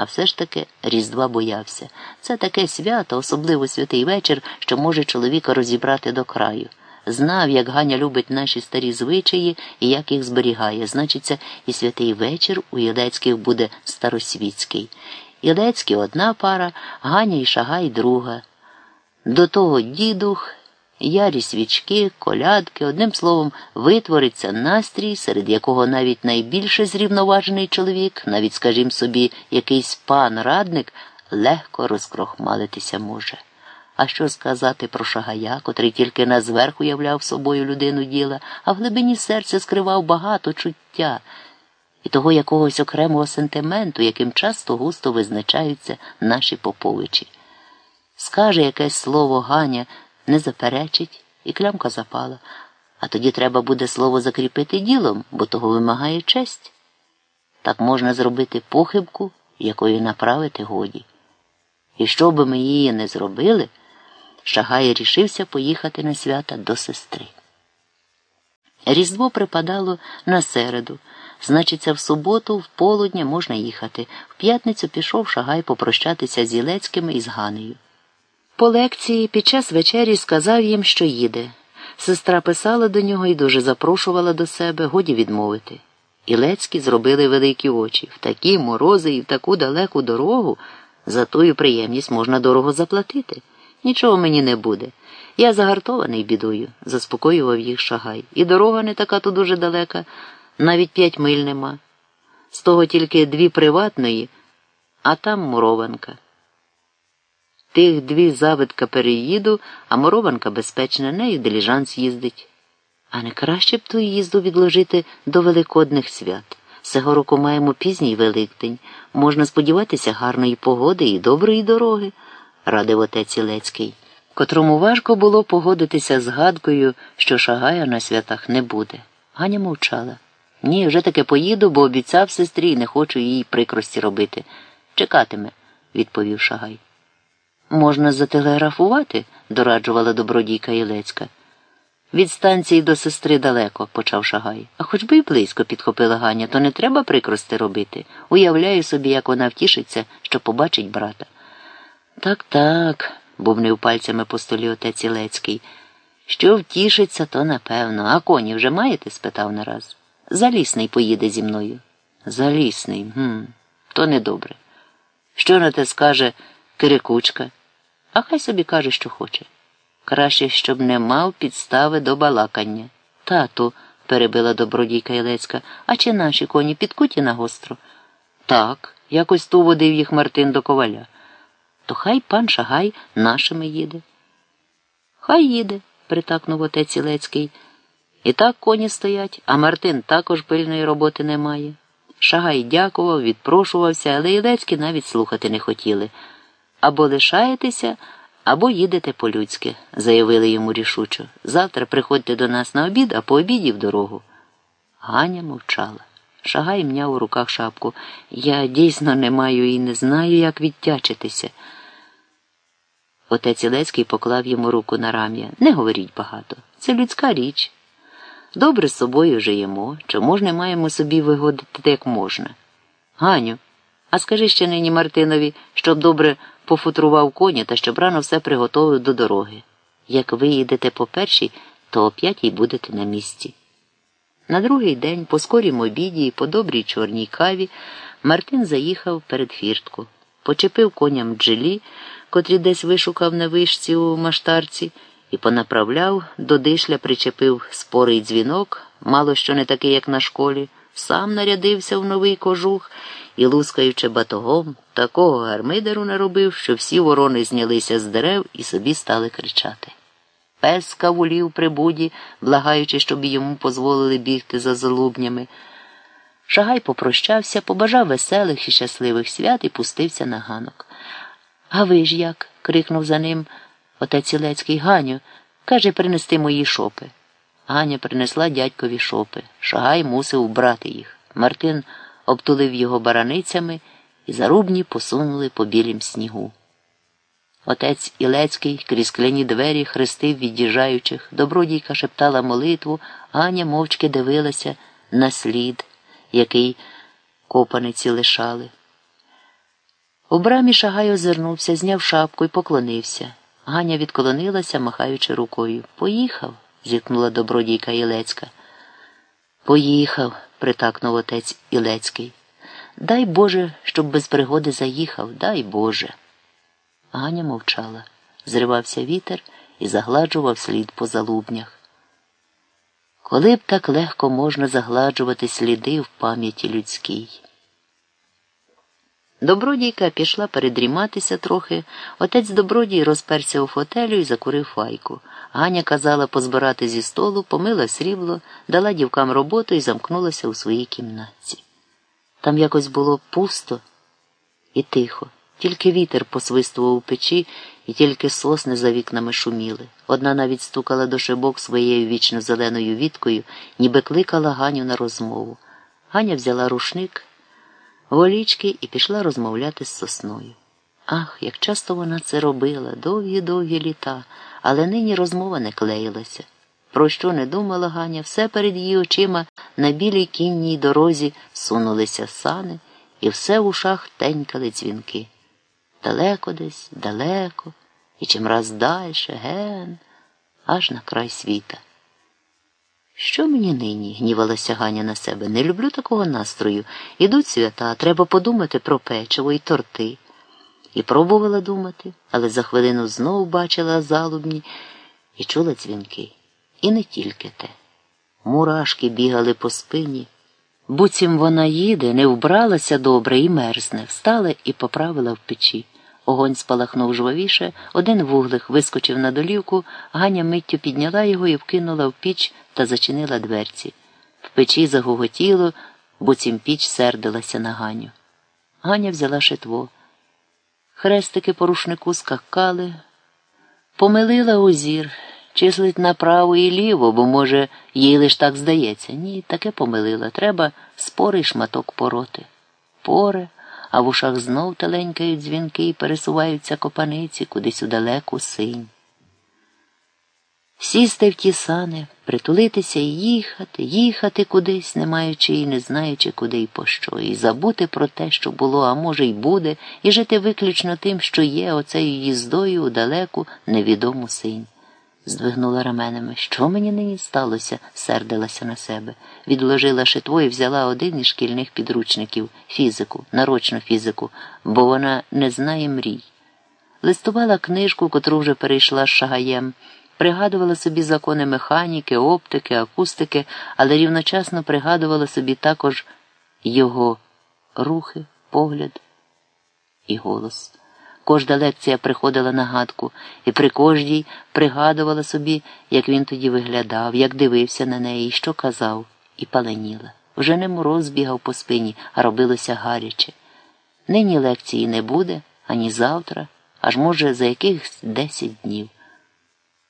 А все ж таки Різдва боявся. Це таке свято, особливо святий вечір, що може чоловіка розібрати до краю. Знав, як Ганя любить наші старі звичаї і як їх зберігає. Значиться, і святий вечір у Ілецьких буде старосвітський. Ілецькі одна пара, Ганя і Шагай друга. До того дідух, ярі свічки, колядки, одним словом, витвориться настрій, серед якого навіть найбільше зрівноважений чоловік, навіть, скажімо собі, якийсь пан радник, легко розкрохмалитися може. А що сказати про шагая, котрий тільки на зверху являв собою людину діла, а в глибині серця скривав багато чуття і того якогось окремого сентименту, яким часто густо визначаються наші поповичі. Скаже якесь слово Ганя, не заперечить, і клямка запала, а тоді треба буде слово закріпити ділом, бо того вимагає честь. Так можна зробити похибку, якої направити годі. І що би ми її не зробили, Шагай рішився поїхати на свята до сестри. Різдво припадало на середу, значиться, в суботу, в полудня можна їхати. В п'ятницю пішов Шагай попрощатися з Ілецькими і з Ганею. По лекції під час вечері сказав їм, що їде. Сестра писала до нього і дуже запрошувала до себе, годі відмовити. Ілецькі зробили великі очі в такі морози і в таку далеку дорогу. За тою приємність можна дорого заплатити. Нічого мені не буде. Я загартований бідою, заспокоював їх шагай. І дорога не така то дуже далека, навіть п'ять миль нема. З того тільки дві приватної, а там мурованка. Тих дві завидка переїду, а мурованка безпечна, нею диліжанс їздить. А не краще б ту їзду відложити до великодних свят. Цього року маємо пізній Великдень. Можна сподіватися гарної погоди і доброї дороги радив отець Ілецький, котрому важко було погодитися з гадкою, що шагая на святах не буде. Ганя мовчала. Ні, вже таки поїду, бо обіцяв сестрі і не хочу їй прикрості робити. Чекатиме, відповів Шагай. Можна зателеграфувати, дораджувала добродійка Ілецька. Від станції до сестри далеко, почав Шагай. А хоч би й близько підхопила Ганя, то не треба прикрости робити. Уявляю собі, як вона втішиться, що побачить брата. Так, так, бубнив пальцями по столі отець Ілецький. Що втішиться, то напевно. А коні вже маєте? спитав нараз. Залісний поїде зі мною. Залісний, гм, то недобре. Що на те скаже Кирикучка? А хай собі каже, що хоче. Краще, щоб не мав підстави до балакання. Тату, перебила добродійка Ілецька, а чи наші коні підкуті на гостро? Так, якось ту водив їх Мартин до коваля то хай пан Шагай нашими їде. Хай їде, притакнув отець Ілецький. І так коні стоять, а Мартин також пильної роботи не має. Шагай дякував, відпрошувався, але Ілецькі навіть слухати не хотіли. Або лишаєтеся, або їдете по-людськи, заявили йому рішучо. Завтра приходьте до нас на обід, а по обіді в дорогу. Ганя мовчала. Шагай мняв у руках шапку. Я дійсно не маю і не знаю, як відтячитися. Отець Ілецький поклав йому руку на рам'я. Не говоріть багато. Це людська річ. Добре з собою живемо, чому ж не маємо собі вигодити, як можна. Ганю, а скажи ще нині Мартинові, щоб добре пофутрував коні та щоб рано все приготовив до дороги. Як ви їдете по першій, то о п'ятій будете на місці. На другий день, по скорім обіді і по добрій чорній каві, Мартин заїхав перед фіртку, почепив коням джелі котрі десь вишукав на вишці у маштарці, і понаправляв, до дишля причепив спорий дзвінок, мало що не такий, як на школі, сам нарядився в новий кожух і, лускаючи батогом, такого гармидеру наробив, що всі ворони знялися з дерев і собі стали кричати. Пес кавулів при буді, благаючи, щоб йому дозволили бігти за залубнями. Шагай попрощався, побажав веселих і щасливих свят і пустився на ганок. А ви ж як? крикнув за ним отець Ілецький Ганю. Каже, принести мої шопи. Ганя принесла дядькові шопи. Шагай мусив брати їх. Мартин обтулив його бараницями і зарубні посунули по білім снігу. Отець Ілецький крізь скляні двері хрестив від'їжджаючих, добродійка шептала молитву, Аня мовчки дивилася на слід, який копаниці лишали. У брамі Шагай озирнувся, зняв шапку і поклонився. Ганя відклонилася, махаючи рукою. Поїхав, зіткнула добродійка Ілецька. Поїхав, притакнув отець Ілецький. Дай Боже, щоб без пригоди заїхав, дай Боже. Ганя мовчала. Зривався вітер і загладжував слід по залубнях. Коли б так легко можна загладжувати сліди в пам'яті людській. Добродійка пішла передріматися трохи. Отець добродій розперся у фотелю і закурив файку. Ганя казала позбирати зі столу, помила срібло, дала дівкам роботу і замкнулася у своїй кімнатці. Там якось було пусто і тихо, тільки вітер посвистував у печі, і тільки сосни за вікнами шуміли. Одна навіть стукала до шибок своєю вічно зеленою віткою, ніби кликала Ганю на розмову. Ганя взяла рушник волічки і пішла розмовляти з сосною. Ах, як часто вона це робила, довгі-довгі літа, але нині розмова не клеїлася. Про що не думала Ганя, все перед її очима на білій кінній дорозі сунулися сани, і все в ушах тенькали дзвінки. Далеко десь, далеко, і чимраз дальше, ген, аж на край світа. Що мені нині? гнівалася Ганя на себе. Не люблю такого настрою. Ідуть свята, треба подумати про печиво і торти. І пробувала думати, але за хвилину знову бачила залубні і чула дзвінки. І не тільки те. Мурашки бігали по спині. Буцім вона їде, не вбралася добре і мерзне, встала і поправила в печі. Огонь спалахнув жвавіше, один вуглих вискочив на долівку, Ганя миттю підняла його і вкинула в піч та зачинила дверці. В печі загоготіло, буцім піч сердилася на Ганю. Ганя взяла шитво. Хрестики по рушнику скакали, помилила озір, числить направо і ліво, бо, може, їй лиш так здається. Ні, таке помилила. Треба спорий шматок пороти. Поре а в ушах знов теленькають дзвінки і пересуваються копаниці кудись у далеку синь. Сісти в ті сани, притулитися і їхати, їхати кудись, не маючи і не знаючи, куди і по що, і забути про те, що було, а може, й буде, і жити виключно тим, що є оцею їздою у далеку невідому синь здвигнула раменами. Що мені нині сталося? сердилася на себе. Відложила шитво і взяла один із шкільних підручників фізику, нарочну фізику, бо вона не знає мрій. Листувала книжку, котру вже перейшла з шагаєм, пригадувала собі закони механіки, оптики, акустики, але рівночасно пригадувала собі також його рухи, погляд і голос. Кожна лекція приходила на гадку, і при кожній пригадувала собі, як він тоді виглядав, як дивився на неї, що казав, і паленіла. Вже не мороз бігав по спині, а робилося гаряче. Нині лекції не буде ані завтра, аж може за якихось десять днів.